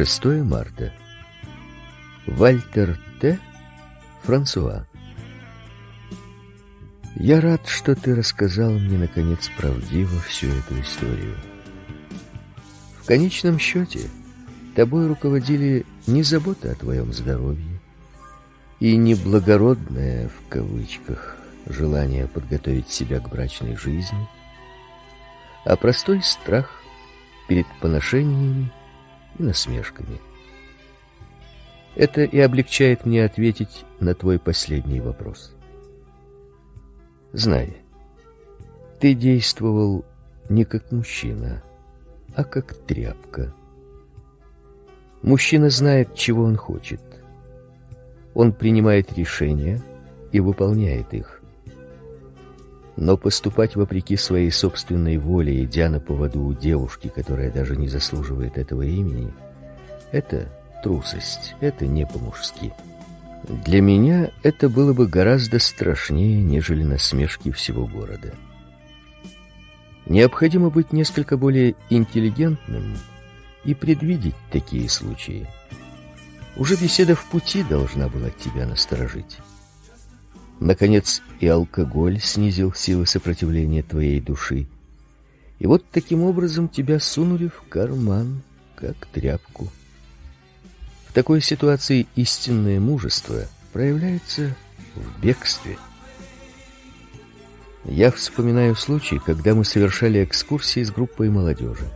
Б. 6 марта. Вальтер Т. Франсуа. Я рад, что ты рассказал мне наконец правдиво всю эту историю. В конечном счете, тобой руководили не забота о твоем здоровье и не благородное в кавычках желание подготовить себя к брачной жизни, а простой страх перед поношениями и насмешками. Это и облегчает мне ответить на твой последний вопрос. Знай, ты действовал не как мужчина, а как тряпка. Мужчина знает, чего он хочет. Он принимает решения и выполняет их. Но поступать вопреки своей собственной воле, идя на поводу у девушки, которая даже не заслуживает этого имени, это трусость, это не по-мужски. Для меня это было бы гораздо страшнее, нежели насмешки всего города. Необходимо быть несколько более интеллигентным и предвидеть такие случаи. Уже беседа в пути должна была тебя насторожить. Наконец, и алкоголь снизил силы сопротивления твоей души. И вот таким образом тебя сунули в карман, как тряпку. В такой ситуации истинное мужество проявляется в бегстве. Я вспоминаю случай, когда мы совершали экскурсии с группой молодежи.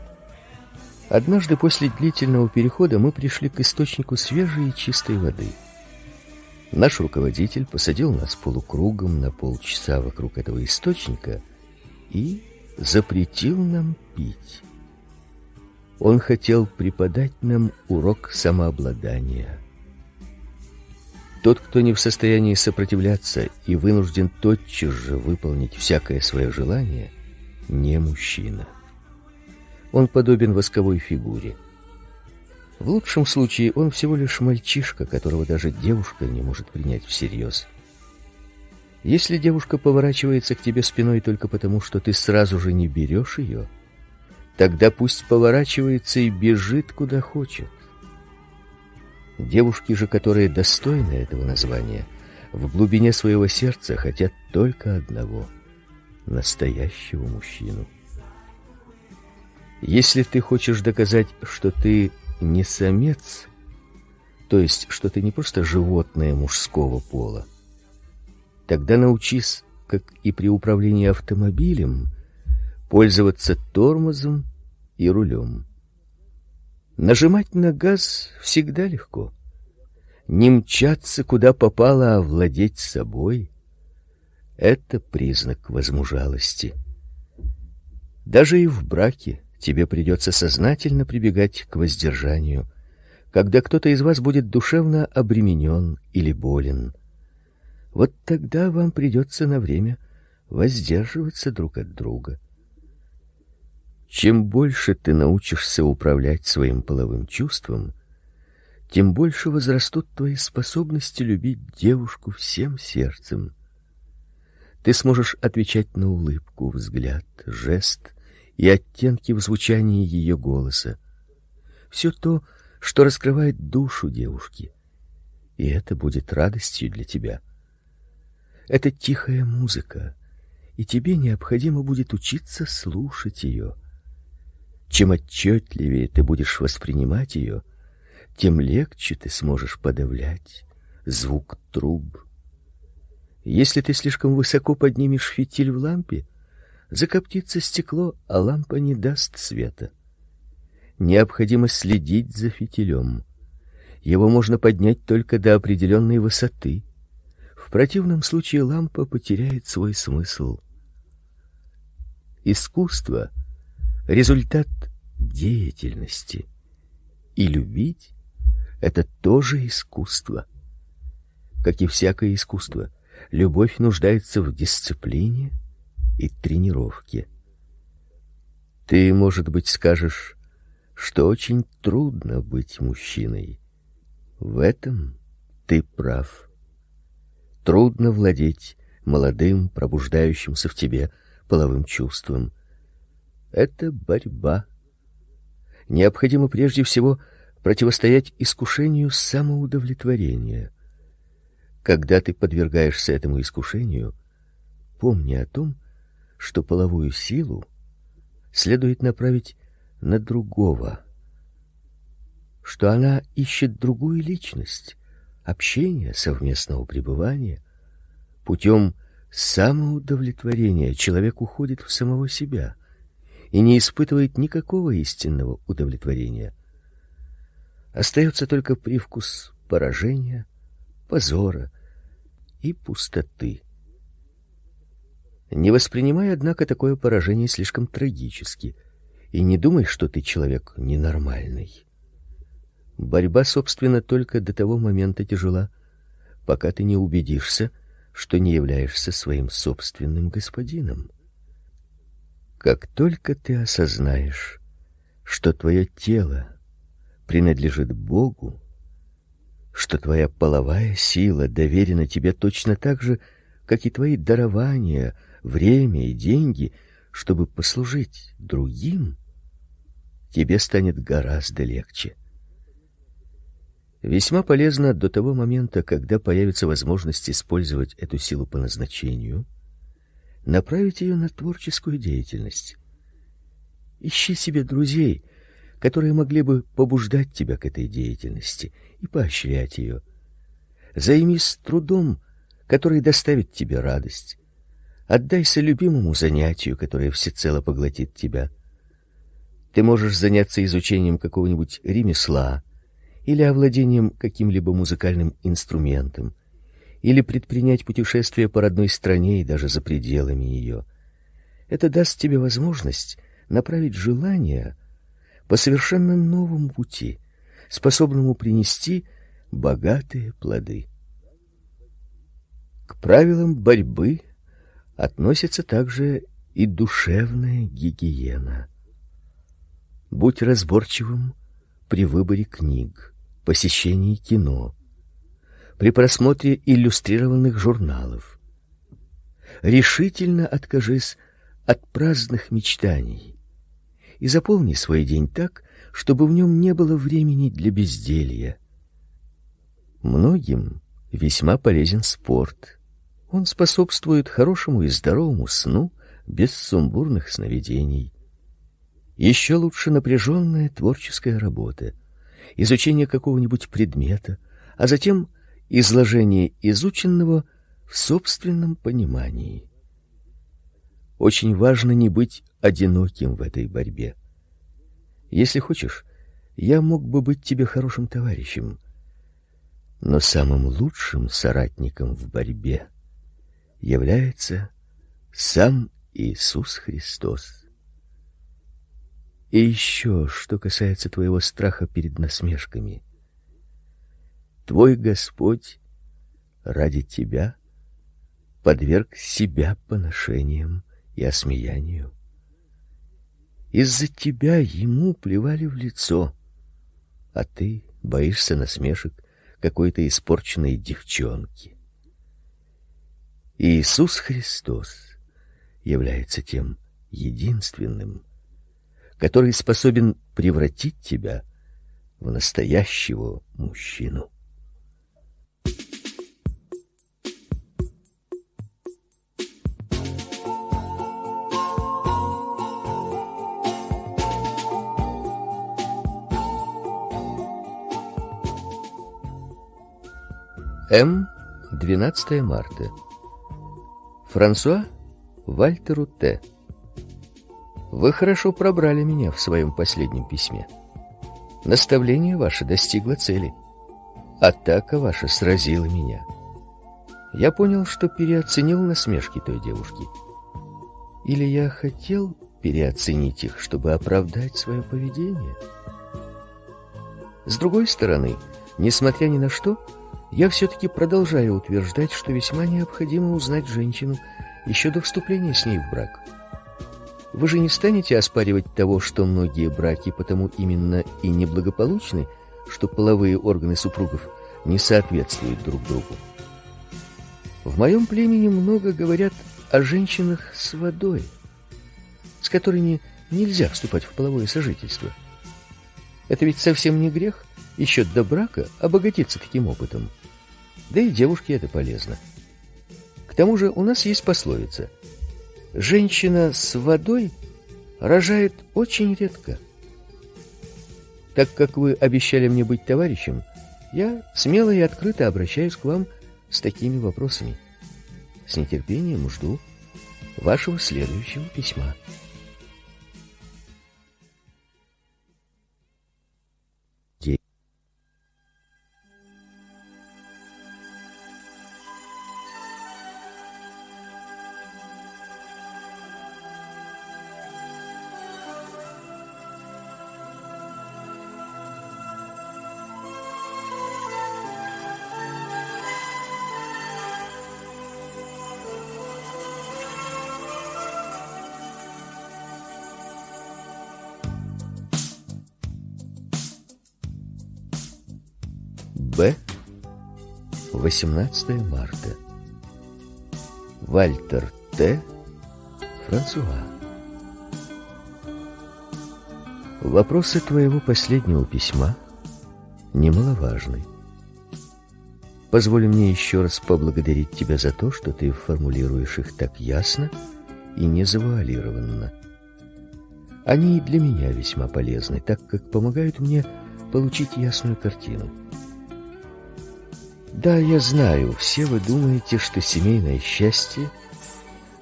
Однажды после длительного перехода мы пришли к источнику свежей и чистой воды – Наш руководитель посадил нас полукругом на полчаса вокруг этого источника и запретил нам пить. Он хотел преподать нам урок самообладания. Тот, кто не в состоянии сопротивляться и вынужден тотчас же выполнить всякое свое желание, не мужчина. Он подобен восковой фигуре. В лучшем случае он всего лишь мальчишка, которого даже девушка не может принять всерьез. Если девушка поворачивается к тебе спиной только потому, что ты сразу же не берешь ее, тогда пусть поворачивается и бежит куда хочет. Девушки же, которые достойны этого названия, в глубине своего сердца хотят только одного настоящего мужчину. Если ты хочешь доказать, что ты не самец, то есть что ты не просто животное мужского пола, тогда научись, как и при управлении автомобилем, пользоваться тормозом и рулем. Нажимать на газ всегда легко. Не мчаться куда попало, а владеть собой это признак возмужалости. Даже и в браке тебе придется сознательно прибегать к воздержанию, когда кто-то из вас будет душевно обременен или болен. Вот тогда вам придется на время воздерживаться друг от друга. Чем больше ты научишься управлять своим половым чувством, тем больше возрастут твои способности любить девушку всем сердцем. Ты сможешь отвечать на улыбку, взгляд, жест, и оттенки в звучании ее голоса. Все то, что раскрывает душу девушки. И это будет радостью для тебя. Это тихая музыка, и тебе необходимо будет учиться слушать ее. Чем отчетливее ты будешь воспринимать ее, тем легче ты сможешь подавлять звук труб. Если ты слишком высоко поднимешь фитиль в лампе, Закоптится стекло, а лампа не даст света. Необходимо следить за фитилем. Его можно поднять только до определенной высоты. В противном случае лампа потеряет свой смысл. Искусство результат деятельности. И любить это тоже искусство. Как и всякое искусство, любовь нуждается в дисциплине, и тренировки. Ты, может быть, скажешь, что очень трудно быть мужчиной. В этом ты прав. Трудно владеть молодым, пробуждающимся в тебе половым чувством. Это борьба. необходимо прежде всего противостоять искушению самоудовлетворения. Когда ты подвергаешься этому искушению, помни о том, что половую силу следует направить на другого, что она ищет другую личность, общения, совместного пребывания. Путем самоудовлетворения человек уходит в самого себя и не испытывает никакого истинного удовлетворения. Остается только привкус поражения, позора и пустоты. Не воспринимай, однако, такое поражение слишком трагически и не думай, что ты человек ненормальный. Борьба, собственно, только до того момента тяжела, пока ты не убедишься, что не являешься своим собственным господином. Как только ты осознаешь, что твое тело принадлежит Богу, что твоя половая сила доверена тебе точно так же, как и твои дарования, время и деньги, чтобы послужить другим, тебе станет гораздо легче. Весьма полезно до того момента, когда появится возможность использовать эту силу по назначению, направить ее на творческую деятельность. Ищи себе друзей, которые могли бы побуждать тебя к этой деятельности и поощрять ее. Займись трудом, который доставит тебе радость. Отдайся любимому занятию, которое всецело поглотит тебя. Ты можешь заняться изучением какого-нибудь ремесла, или овладением каким-либо музыкальным инструментом, или предпринять путешествие по родной стране и даже за пределами ее. Это даст тебе возможность направить желание по совершенно новому пути, способному принести богатые плоды. К правилам борьбы относится также и душевная гигиена. Будь разборчивым при выборе книг посещении кино, при просмотре иллюстрированных журналов. Решительно откажись от праздных мечтаний и заполни свой день так, чтобы в нем не было времени для безделья. Многим весьма полезен спорт. Он способствует хорошему и здоровому сну без сумбурных сновидений. Еще лучше напряженная творческая работа изучение какого-нибудь предмета, а затем изложение изученного в собственном понимании. Очень важно не быть одиноким в этой борьбе. Если хочешь, я мог бы быть тебе хорошим товарищем, но самым лучшим соратником в борьбе является сам Иисус Христос. И еще, что касается твоего страха перед насмешками. Твой Господь ради тебя подверг себя поношениям и осмеянию. Из-за тебя ему плевали в лицо, а ты боишься насмешек какой-то испорченной девчонки. Иисус Христос является тем единственным, который способен превратить тебя в настоящего мужчину. М. 12 марта. Франсуа Вальтеру Т. Вы хорошо пробрали меня в своем последнем письме. Наставление ваше достигло цели. Атака ваша сразила меня. Я понял, что переоценил насмешки той девушки. Или я хотел переоценить их, чтобы оправдать свое поведение? С другой стороны, несмотря ни на что, я все-таки продолжаю утверждать, что весьма необходимо узнать женщину еще до вступления с ней в брак. Вы же не станете оспаривать того, что многие браки потому именно и неблагополучны, что половые органы супругов не соответствуют друг другу. В моем племени много говорят о женщинах с водой, с которыми нельзя вступать в половое сожительство. Это ведь совсем не грех еще до брака обогатиться таким опытом. Да и девушке это полезно. К тому же у нас есть пословица: женщина с водой рожает очень редко. Так как вы обещали мне быть товарищем, я смело и открыто обращаюсь к вам с такими вопросами. С нетерпением жду вашего следующего письма. 18 марта. Вальтер Т. Франсуа. Вопросы твоего последнего письма немаловажны. Позволь мне еще раз поблагодарить тебя за то, что ты формулируешь их так ясно и не завуалированно. Они для меня весьма полезны, так как помогают мне получить ясную картину. Да, я знаю, все вы думаете, что семейное счастье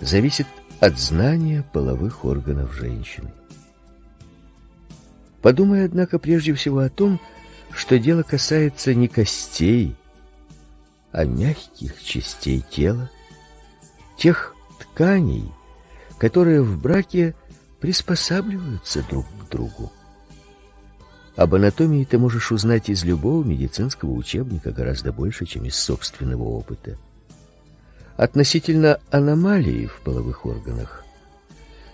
зависит от знания половых органов женщины. Подумай, однако, прежде всего о том, что дело касается не костей, а мягких частей тела, тех тканей, которые в браке приспосабливаются друг к другу. Об анатомии ты можешь узнать из любого медицинского учебника гораздо больше, чем из собственного опыта. Относительно аномалий в половых органах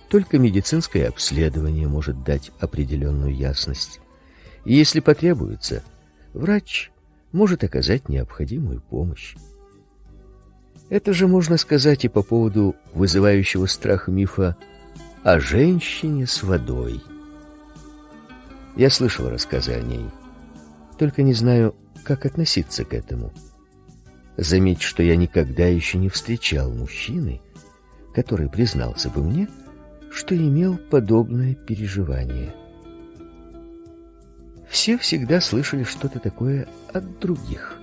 только медицинское обследование может дать определенную ясность. И если потребуется, врач может оказать необходимую помощь. Это же можно сказать и по поводу вызывающего страх мифа о женщине с водой. Я слышал рассказы о ней, только не знаю, как относиться к этому. Заметь, что я никогда еще не встречал мужчины, который признался бы мне, что имел подобное переживание. Все всегда слышали что-то такое от других.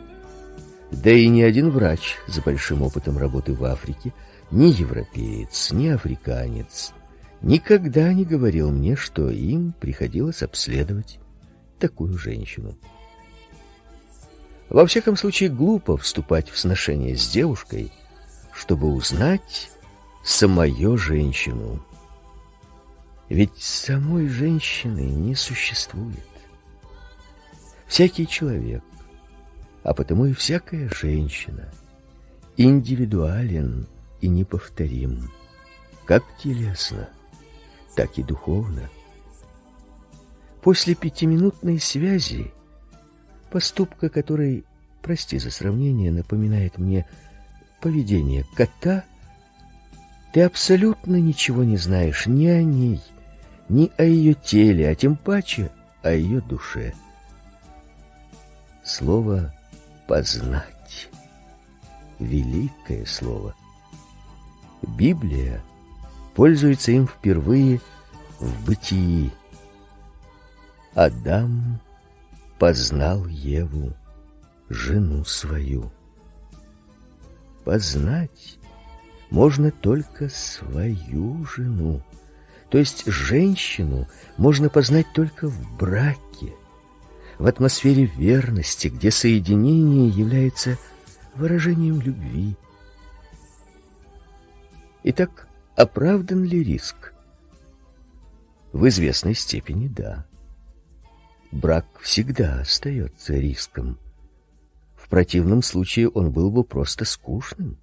Да и ни один врач с большим опытом работы в Африке, ни европеец, ни африканец никогда не говорил мне, что им приходилось обследовать такую женщину. Во всяком случае, глупо вступать в сношение с девушкой, чтобы узнать самую женщину. Ведь самой женщины не существует. Всякий человек, а потому и всякая женщина, индивидуален и неповторим, как телесно, так и духовно. После пятиминутной связи, поступка которой, прости за сравнение, напоминает мне поведение кота, ты абсолютно ничего не знаешь ни о ней, ни о ее теле, а тем паче о ее душе. Слово «познать» — великое слово. Библия — пользуется им впервые в бытии. Адам познал Еву, жену свою. Познать можно только свою жену, то есть женщину можно познать только в браке, в атмосфере верности, где соединение является выражением любви. Итак, Оправдан ли риск? В известной степени да. Брак всегда остается риском. В противном случае он был бы просто скучным.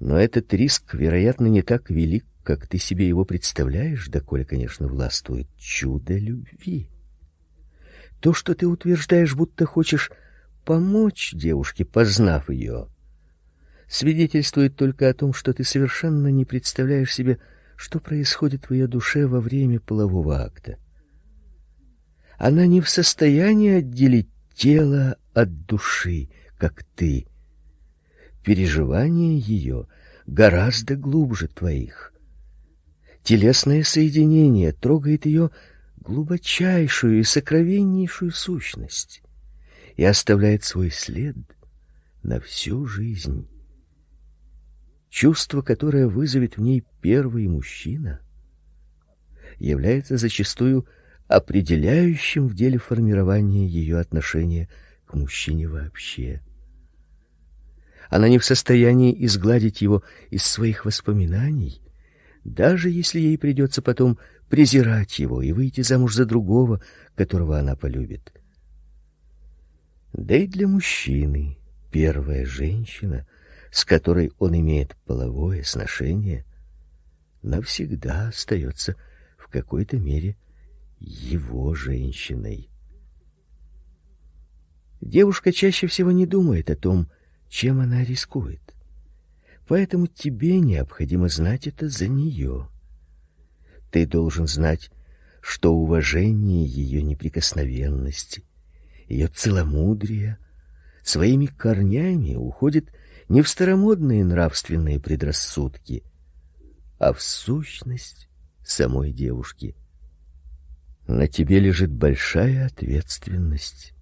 Но этот риск, вероятно, не так велик, как ты себе его представляешь, доколе, конечно, властвует чудо любви. То, что ты утверждаешь, будто хочешь помочь девушке, познав ее, свидетельствует только о том, что ты совершенно не представляешь себе, что происходит в ее душе во время полового акта. Она не в состоянии отделить тело от души, как ты. Переживания ее гораздо глубже твоих. Телесное соединение трогает ее глубочайшую и сокровеннейшую сущность и оставляет свой след на всю жизнь. Чувство, которое вызовет в ней первый мужчина, является зачастую определяющим в деле формирования ее отношения к мужчине вообще. Она не в состоянии изгладить его из своих воспоминаний, даже если ей придется потом презирать его и выйти замуж за другого, которого она полюбит. Да и для мужчины первая женщина, с которой он имеет половое сношение, навсегда остается в какой-то мере его женщиной. Девушка чаще всего не думает о том, чем она рискует. Поэтому тебе необходимо знать это за нее. Ты должен знать, что уважение ее неприкосновенности ее целомудрие своими корнями уходит не в старомодные нравственные предрассудки, а в сущность самой девушки. На тебе лежит большая ответственность,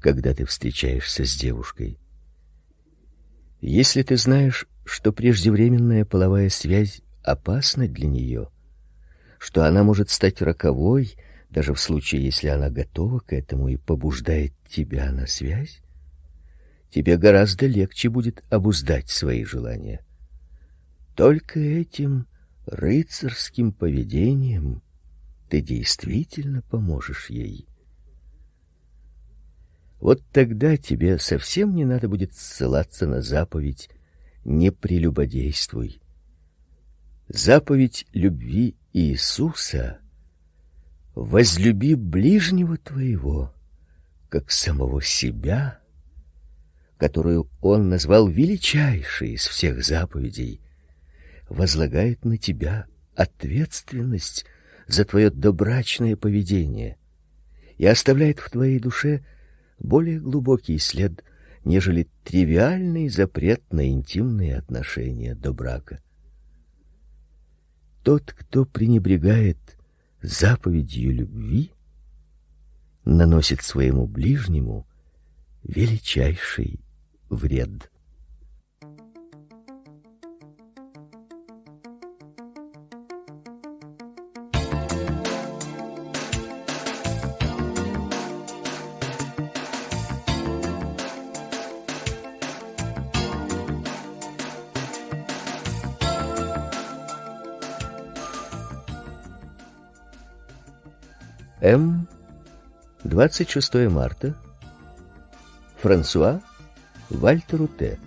когда ты встречаешься с девушкой. Если ты знаешь, что преждевременная половая связь опасна для нее, что она может стать роковой даже в случае, если она готова к этому и побуждает тебя на связь, тебе гораздо легче будет обуздать свои желания. Только этим рыцарским поведением ты действительно поможешь ей. Вот тогда тебе совсем не надо будет ссылаться на заповедь «не прелюбодействуй». Заповедь любви Иисуса возлюби ближнего твоего, как самого себя, которую он назвал величайшей из всех заповедей, возлагает на тебя ответственность за твое добрачное поведение и оставляет в твоей душе более глубокий след, нежели тривиальный запрет на интимные отношения до брака. Тот, кто пренебрегает заповедью любви наносит своему ближнему величайший вред. М. 26 марта. Франсуа Вальтеру Т.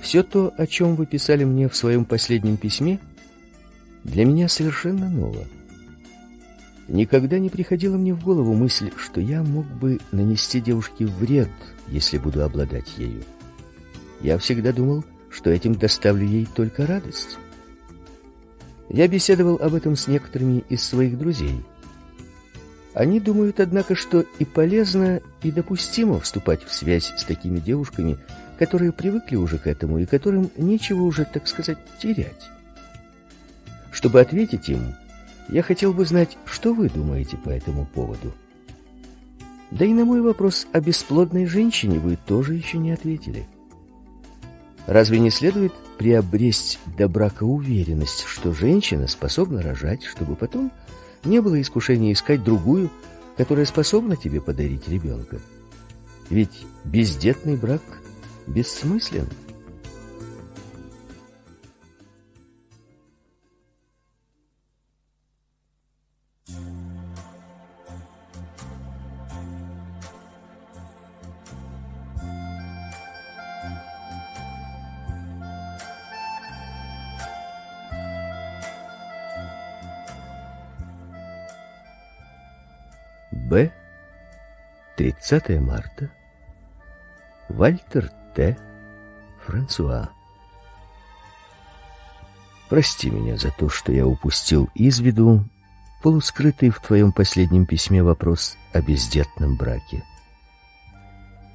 Все то, о чем вы писали мне в своем последнем письме, для меня совершенно ново. Никогда не приходила мне в голову мысль, что я мог бы нанести девушке вред, если буду обладать ею. Я всегда думал, что этим доставлю ей только радость. Я беседовал об этом с некоторыми из своих друзей. Они думают, однако, что и полезно, и допустимо вступать в связь с такими девушками, которые привыкли уже к этому и которым нечего уже, так сказать, терять. Чтобы ответить им, я хотел бы знать, что вы думаете по этому поводу. Да и на мой вопрос о бесплодной женщине вы тоже еще не ответили. Разве не следует приобрести до брака уверенность, что женщина способна рожать, чтобы потом не было искушения искать другую, которая способна тебе подарить ребенка? Ведь бездетный брак бессмыслен. 30 марта. Вальтер Т. Франсуа. Прости меня за то, что я упустил из виду полускрытый в твоем последнем письме вопрос о бездетном браке.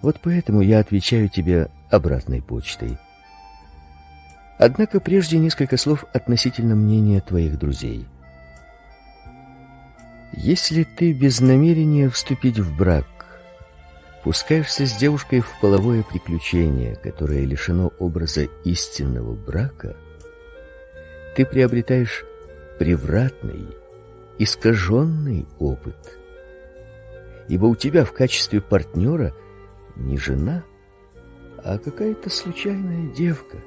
Вот поэтому я отвечаю тебе обратной почтой. Однако прежде несколько слов относительно мнения твоих друзей. Если ты без намерения вступить в брак пускаешься с девушкой в половое приключение, которое лишено образа истинного брака, ты приобретаешь превратный, искаженный опыт. Ибо у тебя в качестве партнера не жена, а какая-то случайная девка.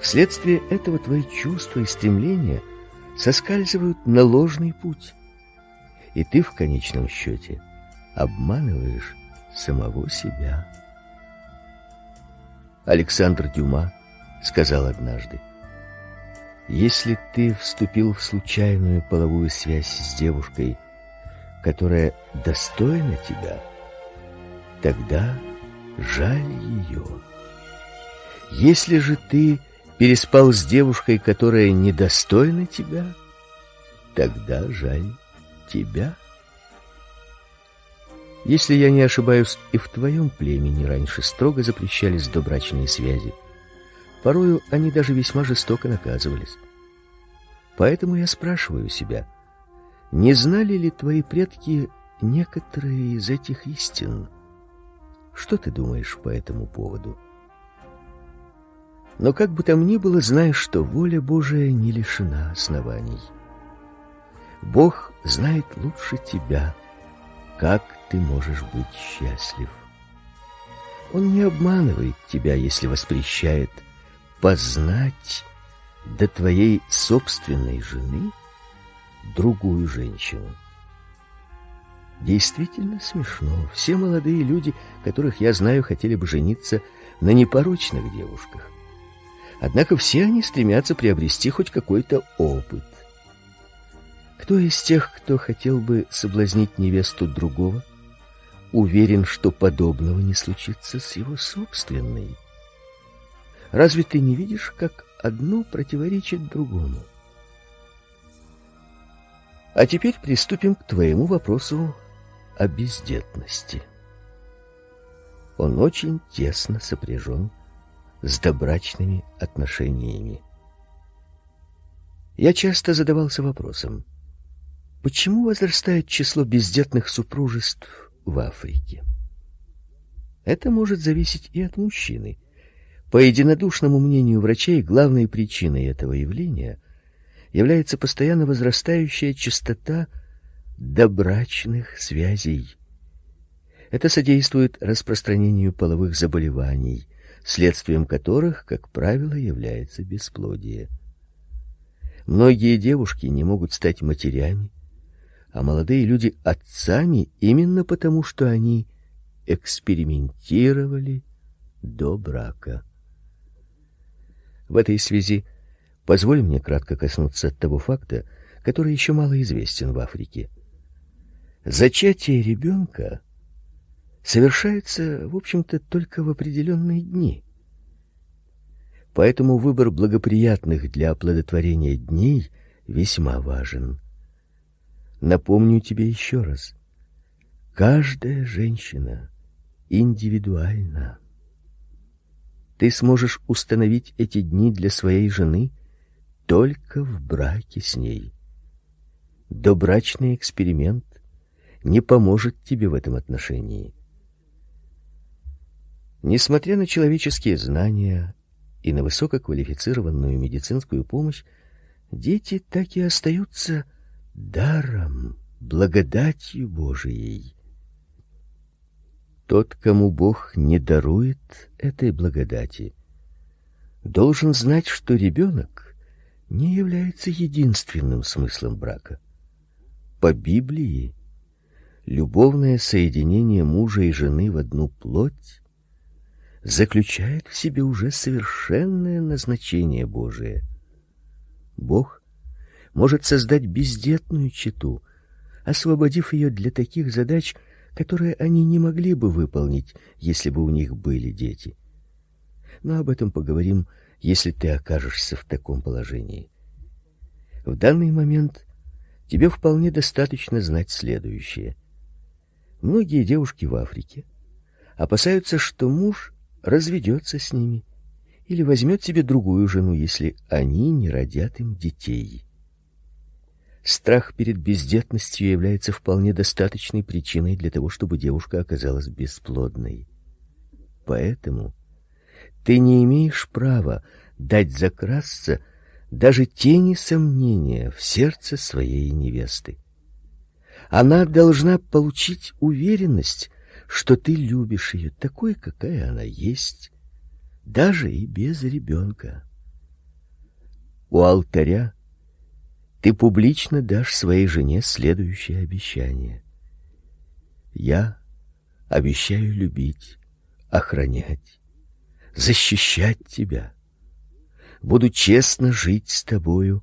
Вследствие этого твои чувства и стремления соскальзывают на ложный путь. И ты в конечном счете обманываешь самого себя. Александр Дюма сказал однажды: если ты вступил в случайную половую связь с девушкой, которая достойна тебя, тогда жаль ее. Если же ты переспал с девушкой, которая недостойна тебя, тогда жаль тебя. Если я не ошибаюсь, и в твоем племени раньше строго запрещались добрачные связи. Порою они даже весьма жестоко наказывались. Поэтому я спрашиваю себя, не знали ли твои предки некоторые из этих истин? Что ты думаешь по этому поводу? Но как бы там ни было, знай, что воля Божия не лишена оснований. Бог знает лучше тебя, как ты можешь быть счастлив. Он не обманывает тебя, если воспрещает познать до твоей собственной жены другую женщину. Действительно смешно. Все молодые люди, которых я знаю, хотели бы жениться на непорочных девушках. Однако все они стремятся приобрести хоть какой-то опыт. Кто из тех, кто хотел бы соблазнить невесту другого, уверен, что подобного не случится с его собственной? Разве ты не видишь, как одно противоречит другому? А теперь приступим к твоему вопросу о бездетности. Он очень тесно сопряжен с добрачными отношениями. Я часто задавался вопросом, почему возрастает число бездетных супружеств в Африке? Это может зависеть и от мужчины. По единодушному мнению врачей, главной причиной этого явления является постоянно возрастающая частота добрачных связей. Это содействует распространению половых заболеваний, следствием которых, как правило, является бесплодие. Многие девушки не могут стать матерями, а молодые люди отцами именно потому, что они экспериментировали до брака. В этой связи позволь мне кратко коснуться того факта, который еще мало известен в Африке. Зачатие ребенка совершается, в общем-то, только в определенные дни. Поэтому выбор благоприятных для оплодотворения дней весьма важен. Напомню тебе еще раз. Каждая женщина индивидуальна. Ты сможешь установить эти дни для своей жены только в браке с ней. Добрачный эксперимент не поможет тебе в этом отношении. Несмотря на человеческие знания и на высококвалифицированную медицинскую помощь, дети так и остаются даром, благодатью Божией. Тот, кому Бог не дарует этой благодати, должен знать, что ребенок не является единственным смыслом брака. По Библии любовное соединение мужа и жены в одну плоть заключает в себе уже совершенное назначение Божие. Бог может создать бездетную чету, освободив ее для таких задач, которые они не могли бы выполнить, если бы у них были дети. Но об этом поговорим, если ты окажешься в таком положении. В данный момент тебе вполне достаточно знать следующее. Многие девушки в Африке опасаются, что муж разведется с ними или возьмет себе другую жену, если они не родят им детей. Страх перед бездетностью является вполне достаточной причиной для того, чтобы девушка оказалась бесплодной. Поэтому ты не имеешь права дать закрасться даже тени сомнения в сердце своей невесты. Она должна получить уверенность, что ты любишь ее такой, какая она есть, даже и без ребенка. У алтаря ты публично дашь своей жене следующее обещание. Я обещаю любить, охранять, защищать тебя. Буду честно жить с тобою.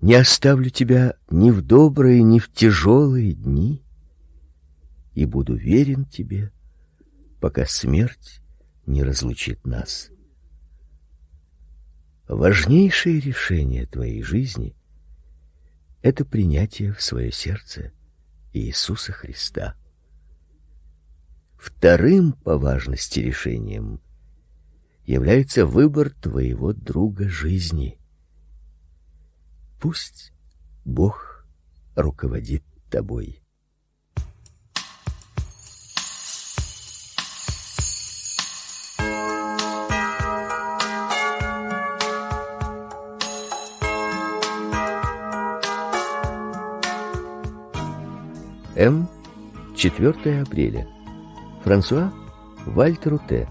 Не оставлю тебя ни в добрые, ни в тяжелые дни. И буду верен тебе, пока смерть не разлучит нас. Важнейшее решение твоей жизни — это принятие в свое сердце Иисуса Христа. Вторым по важности решением является выбор твоего друга жизни. Пусть Бог руководит тобой. М. 4 апреля. Франсуа Вальтеру Т.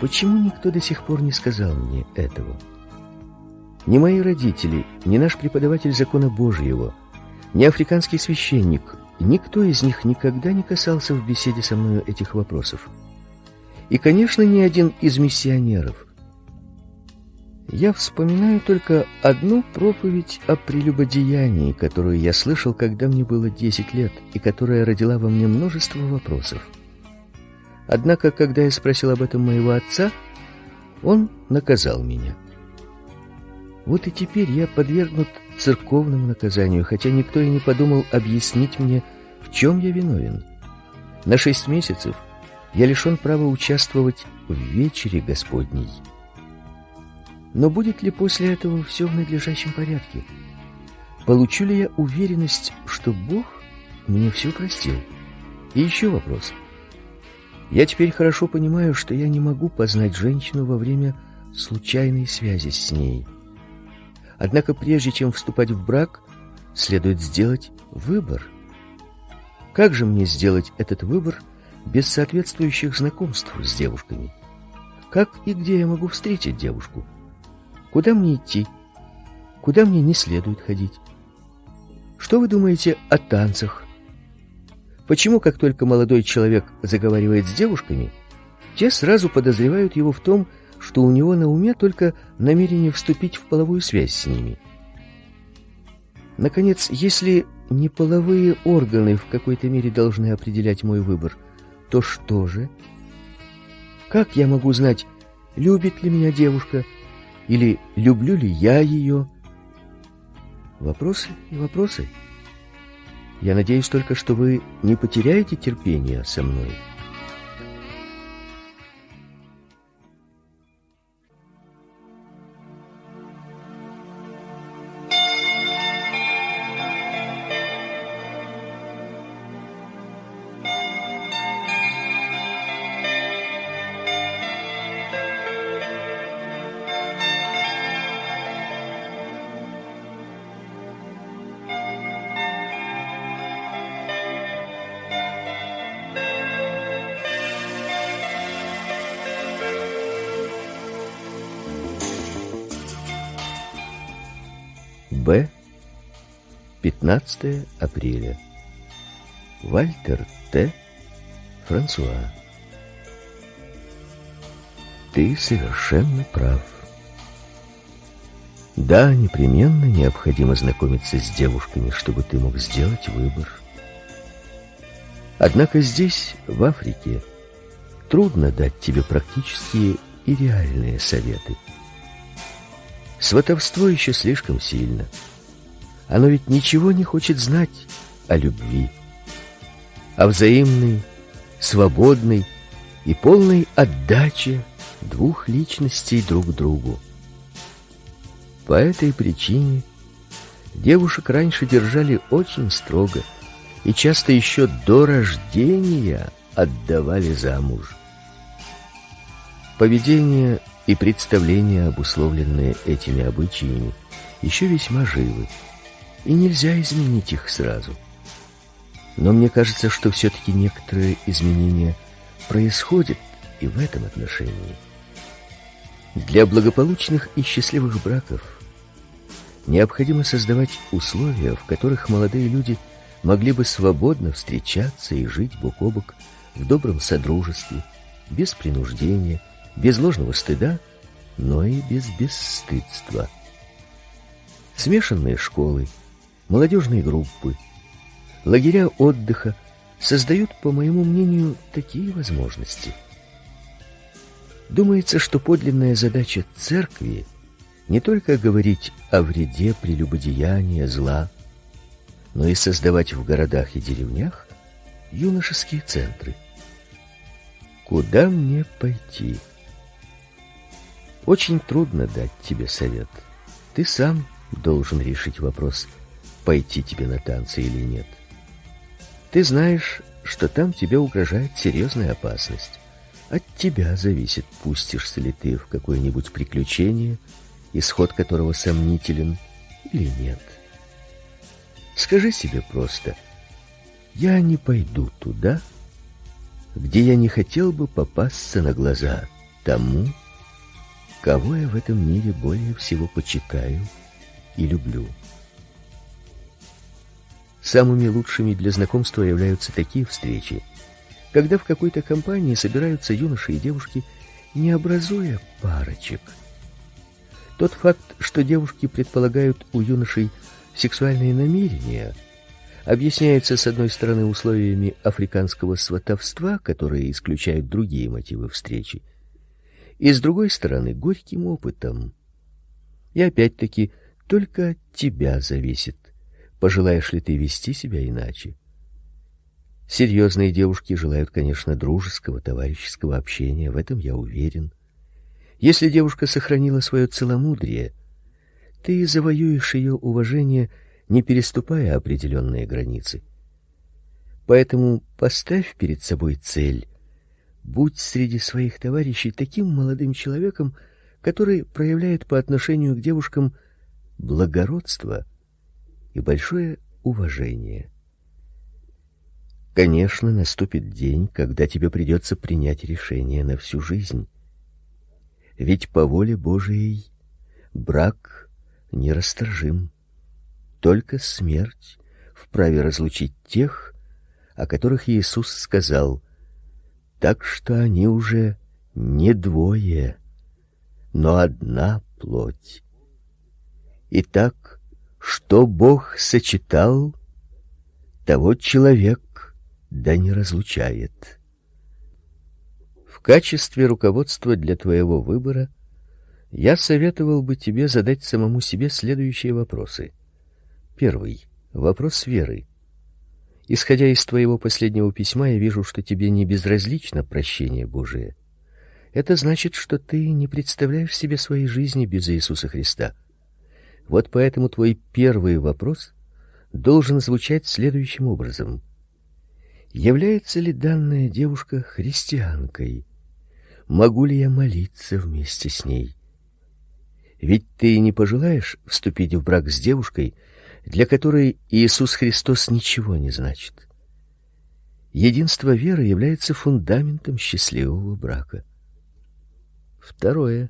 Почему никто до сих пор не сказал мне этого? Ни мои родители, ни наш преподаватель закона Божьего, ни африканский священник, никто из них никогда не касался в беседе со мной этих вопросов. И, конечно, ни один из миссионеров. Я вспоминаю только одну проповедь о прелюбодеянии, которую я слышал, когда мне было 10 лет, и которая родила во мне множество вопросов. Однако, когда я спросил об этом моего отца, он наказал меня. Вот и теперь я подвергнут церковному наказанию, хотя никто и не подумал объяснить мне, в чем я виновен. На шесть месяцев я лишен права участвовать в вечере Господней. Но будет ли после этого все в надлежащем порядке? Получу ли я уверенность, что Бог мне все простил? И еще вопрос. Я теперь хорошо понимаю, что я не могу познать женщину во время случайной связи с ней. Однако прежде чем вступать в брак, следует сделать выбор. Как же мне сделать этот выбор без соответствующих знакомств с девушками? Как и где я могу встретить девушку? Куда мне идти? Куда мне не следует ходить? Что вы думаете о танцах? Почему, как только молодой человек заговаривает с девушками, те сразу подозревают его в том, что у него на уме только намерение вступить в половую связь с ними? Наконец, если не половые органы в какой-то мере должны определять мой выбор, то что же? Как я могу знать, любит ли меня девушка, или люблю ли я ее? Вопросы и вопросы. Я надеюсь только, что вы не потеряете терпения со мной. 15 апреля. Вальтер Т. Франсуа. Ты совершенно прав. Да, непременно необходимо знакомиться с девушками, чтобы ты мог сделать выбор. Однако здесь, в Африке, трудно дать тебе практические и реальные советы. Сватовство еще слишком сильно. Оно ведь ничего не хочет знать о любви, о взаимной, свободной и полной отдаче двух личностей друг другу. По этой причине девушек раньше держали очень строго и часто еще до рождения отдавали замуж. Поведение и представления, обусловленные этими обычаями, еще весьма живы, и нельзя изменить их сразу. Но мне кажется, что все-таки некоторые изменения происходят и в этом отношении. Для благополучных и счастливых браков необходимо создавать условия, в которых молодые люди могли бы свободно встречаться и жить бок о бок в добром содружестве, без принуждения, без ложного стыда, но и без бесстыдства. Смешанные школы, молодежные группы, лагеря отдыха создают, по моему мнению, такие возможности. Думается, что подлинная задача церкви не только говорить о вреде прелюбодеяния, зла, но и создавать в городах и деревнях юношеские центры. Куда мне пойти? Очень трудно дать тебе совет. Ты сам должен решить вопрос, пойти тебе на танцы или нет. Ты знаешь, что там тебе угрожает серьезная опасность. От тебя зависит, пустишься ли ты в какое-нибудь приключение, исход которого сомнителен или нет. Скажи себе просто: я не пойду туда, где я не хотел бы попасться на глаза тому, кого я в этом мире более всего почитаю и люблю. Самыми лучшими для знакомства являются такие встречи, когда в какой-то компании собираются юноши и девушки, не образуя парочек. Тот факт, что девушки предполагают у юношей сексуальные намерения, объясняется с одной стороны условиями африканского сватовства, которые исключают другие мотивы встречи, и с другой стороны горьким опытом. И опять-таки только от тебя зависит, пожелаешь ли ты вести себя иначе. Серьезные девушки желают, конечно, дружеского, товарищеского общения, в этом я уверен. Если девушка сохранила свое целомудрие, ты завоюешь ее уважение, не переступая определенные границы. Поэтому поставь перед собой цель будь среди своих товарищей таким молодым человеком, который проявляет по отношению к девушкам благородство и большое уважение. Конечно, наступит день, когда тебе придется принять решение на всю жизнь. Ведь по воле Божией брак нерасторжим. Только смерть вправе разлучить тех, о которых Иисус сказал: так что они уже не двое, но одна плоть. Итак, что Бог сочетал, того человек да не разлучает. В качестве руководства для твоего выбора я советовал бы тебе задать самому себе следующие вопросы. Первый вопрос веры. Исходя из твоего последнего письма, я вижу, что тебе не безразлично прощение Божие. Это значит, что ты не представляешь себе своей жизни без Иисуса Христа. Вот поэтому твой первый вопрос должен звучать следующим образом: Является ли данная девушка христианкой? Могу ли я молиться вместе с ней? Ведь ты не пожелаешь вступить в брак с девушкой, для которой Иисус Христос ничего не значит. Единство веры является фундаментом счастливого брака. Второе.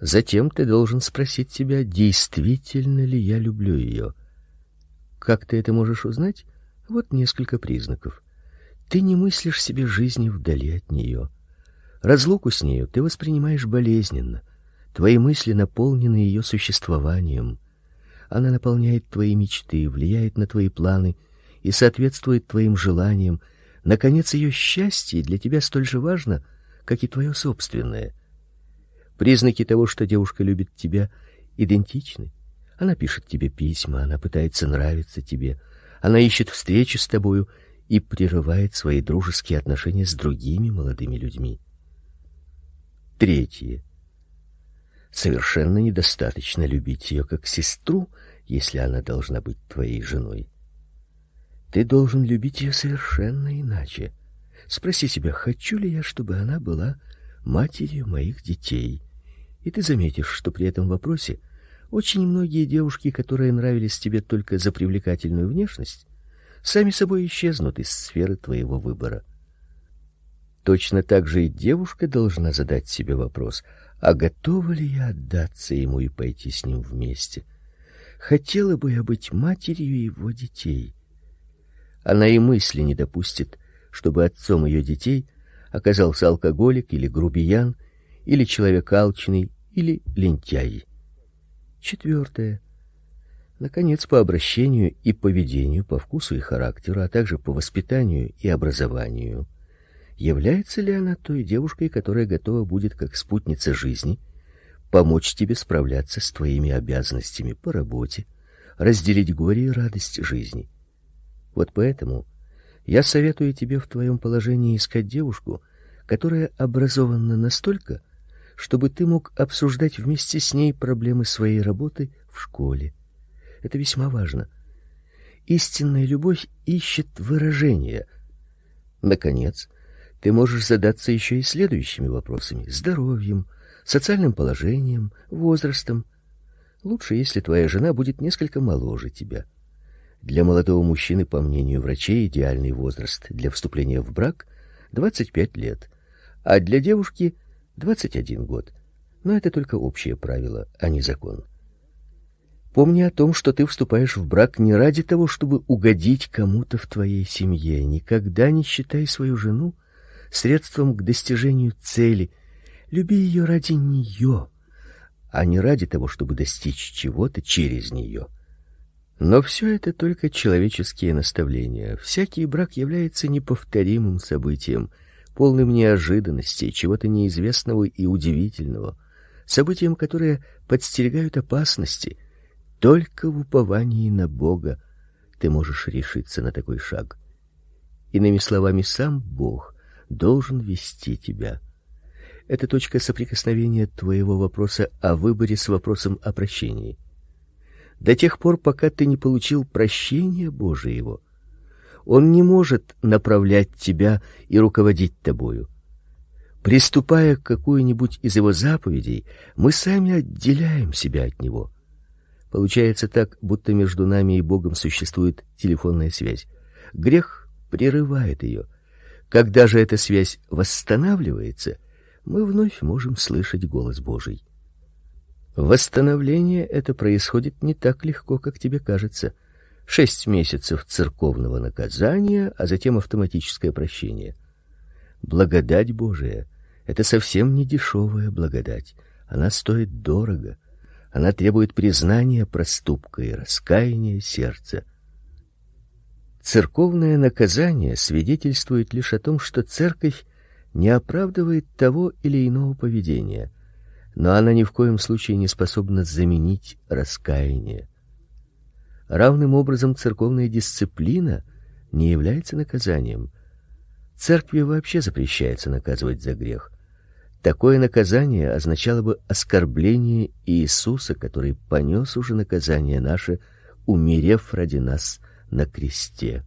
Затем ты должен спросить себя, действительно ли я люблю ее. Как ты это можешь узнать? Вот несколько признаков. Ты не мыслишь себе жизни вдали от нее. Разлуку с нею ты воспринимаешь болезненно. Твои мысли наполнены ее существованием. Она наполняет твои мечты, влияет на твои планы и соответствует твоим желаниям. Наконец, ее счастье для тебя столь же важно, как и твое собственное. Признаки того, что девушка любит тебя, идентичны. Она пишет тебе письма, она пытается нравиться тебе, она ищет встречи с тобою и прерывает свои дружеские отношения с другими молодыми людьми. Третье. Совершенно недостаточно любить ее как сестру, если она должна быть твоей женой. Ты должен любить ее совершенно иначе. Спроси себя, хочу ли я, чтобы она была матерью моих детей. И ты заметишь, что при этом вопросе очень многие девушки, которые нравились тебе только за привлекательную внешность, сами собой исчезнут из сферы твоего выбора. Точно так же и девушка должна задать себе вопрос: а готова ли я отдаться ему и пойти с ним вместе? Хотела бы я быть матерью его детей. Она и мысли не допустит, чтобы отцом ее детей оказался алкоголик или грубиян, или человек алчный, или лентяй. Четвертое. Наконец, по обращению и поведению, по вкусу и характеру, а также по воспитанию и образованию, является ли она той девушкой, которая готова будет как спутница жизни помочь тебе справляться с твоими обязанностями по работе, разделить горе и радость жизни. Вот поэтому я советую тебе в твоем положении искать девушку, которая образована настолько, чтобы ты мог обсуждать вместе с ней проблемы своей работы в школе. Это весьма важно. Истинная любовь ищет выражения. Наконец, ты можешь задаться еще и следующими вопросами: здоровьем, социальным положением, возрастом. Лучше, если твоя жена будет несколько моложе тебя. Для молодого мужчины, по мнению врачей, идеальный возраст для вступления в брак 25 лет, а для девушки 21 год. Но это только общее правило, а не закон. Помни о том, что ты вступаешь в брак не ради того, чтобы угодить кому-то в твоей семье. Никогда не считай свою жену средством к достижению цели. Люби ее ради нее, а не ради того, чтобы достичь чего-то через нее. Но все это только человеческие наставления. Всякий брак является неповторимым событием, полным неожиданностей, чего-то неизвестного и удивительного, событием, которое подстерегают опасности. Только в уповании на Бога ты можешь решиться на такой шаг. Иными словами, сам Бог должен вести тебя. Это точка соприкосновения твоего вопроса о выборе с вопросом о прощении до тех пор, пока ты не получил прощения Божьего. Он не может направлять тебя и руководить тобою. Приступая к какой-нибудь из его заповедей, мы сами отделяем себя от него. Получается так, будто между нами и Богом существует телефонная связь. Грех прерывает ее. Когда же эта связь восстанавливается, мы вновь можем слышать голос Божий. Восстановление это происходит не так легко, как тебе кажется. Шесть месяцев церковного наказания, а затем автоматическое прощение. Благодать Божия это совсем не дешевая благодать. Она стоит дорого. Она требует признания проступка и раскаяния сердца. Церковное наказание свидетельствует лишь о том, что церковь не оправдывает того или иного поведения но она ни в коем случае не способна заменить раскаяние. Равным образом церковная дисциплина не является наказанием. Церкви вообще запрещается наказывать за грех. Такое наказание означало бы оскорбление Иисуса, который понес уже наказание наше, умерев ради нас на кресте.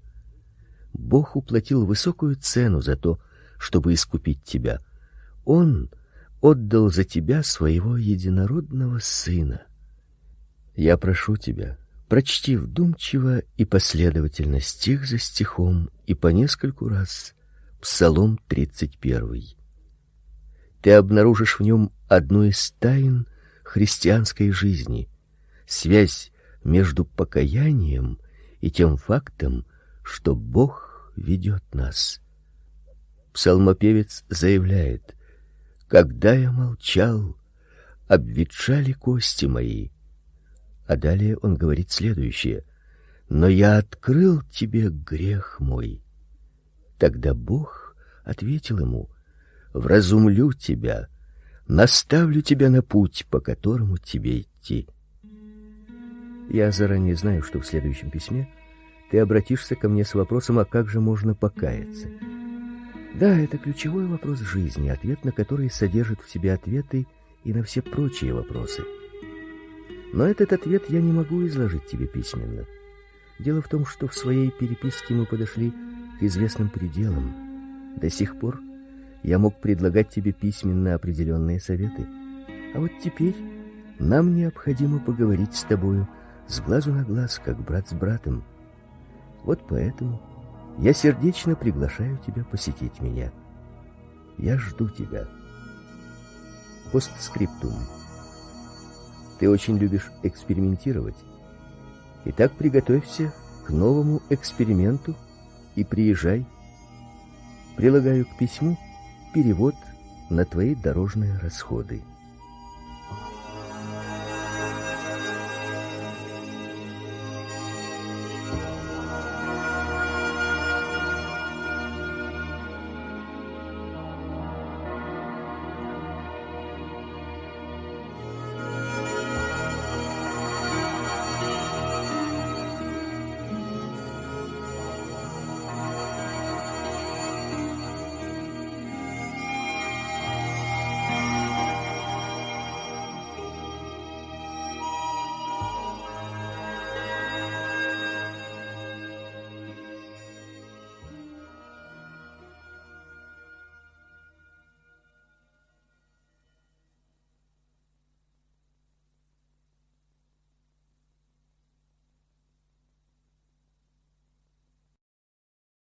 Бог уплатил высокую цену за то, чтобы искупить тебя. Он отдал за тебя своего единородного сына. Я прошу тебя, прочти вдумчиво и последовательно стих за стихом и по нескольку раз Псалом 31. Ты обнаружишь в нем одну из тайн христианской жизни, связь между покаянием и тем фактом, что Бог ведет нас. Псалмопевец заявляет: когда я молчал, обветшали кости мои. А далее он говорит следующее: но я открыл тебе грех мой. Тогда Бог ответил ему: вразумлю тебя, наставлю тебя на путь, по которому тебе идти. Я заранее знаю, что в следующем письме ты обратишься ко мне с вопросом, а как же можно покаяться? Да, это ключевой вопрос жизни, ответ на который содержит в себе ответы и на все прочие вопросы. Но этот ответ я не могу изложить тебе письменно. Дело в том, что в своей переписке мы подошли к известным пределам. До сих пор я мог предлагать тебе письменно определенные советы. А вот теперь нам необходимо поговорить с тобою с глазу на глаз, как брат с братом. Вот поэтому я сердечно приглашаю тебя посетить меня. Я жду тебя. Постскриптум. Ты очень любишь экспериментировать. Итак, приготовься к новому эксперименту и приезжай. Прилагаю к письму перевод на твои дорожные расходы.